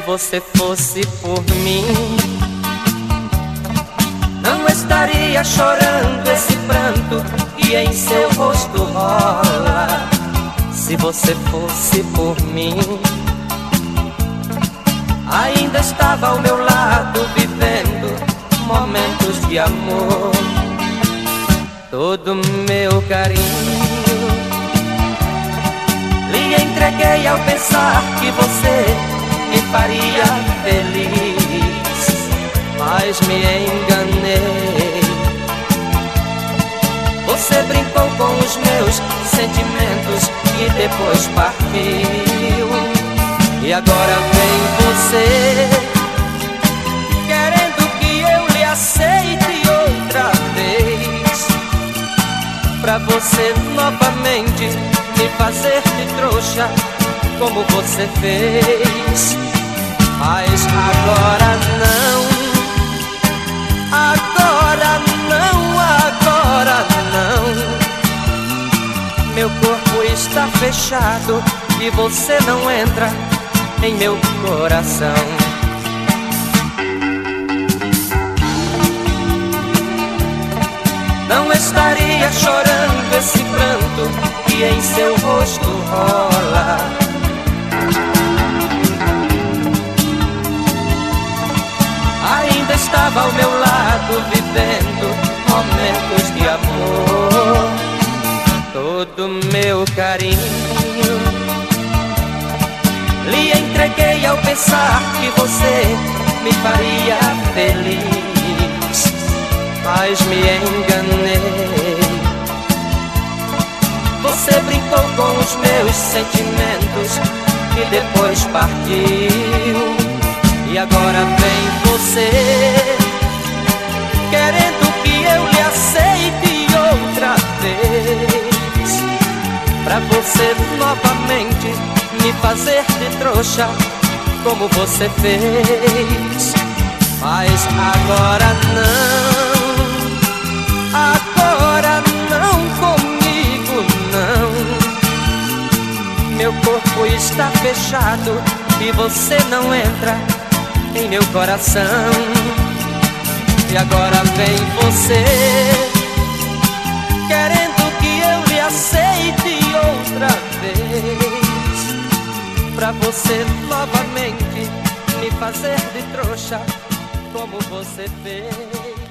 Se você fosse por mim, não estaria chorando esse pranto que em seu rosto rola. Se você fosse por mim, ainda estava ao meu lado vivendo momentos de amor. Todo meu carinho lhe entreguei ao pensar que você faria feliz, mas me enganei. Você brincou com os meus sentimentos e depois partiu. E agora vem você, querendo que eu lhe aceite outra vez. Pra você novamente me fazer de trouxa como você fez. Mas agora não, agora não, agora não. Meu corpo está fechado e você não entra em meu coração. Não estaria chorando esse pranto que em seu rosto rola. Estava ao meu lado vivendo momentos de amor. Todo meu carinho lhe entreguei ao pensar que você me faria feliz, mas me enganei. Você brincou com os meus sentimentos e depois partiu. E agora vem você Querendo que eu lhe aceite outra vez. Pra você novamente me fazer de trouxa Como você fez. Mas agora não Agora não comigo não. Meu corpo está fechado e você não entra em meu coração. E agora vem você, querendo que eu lhe aceite outra vez. Pra você novamente me fazer de trouxa, como você fez.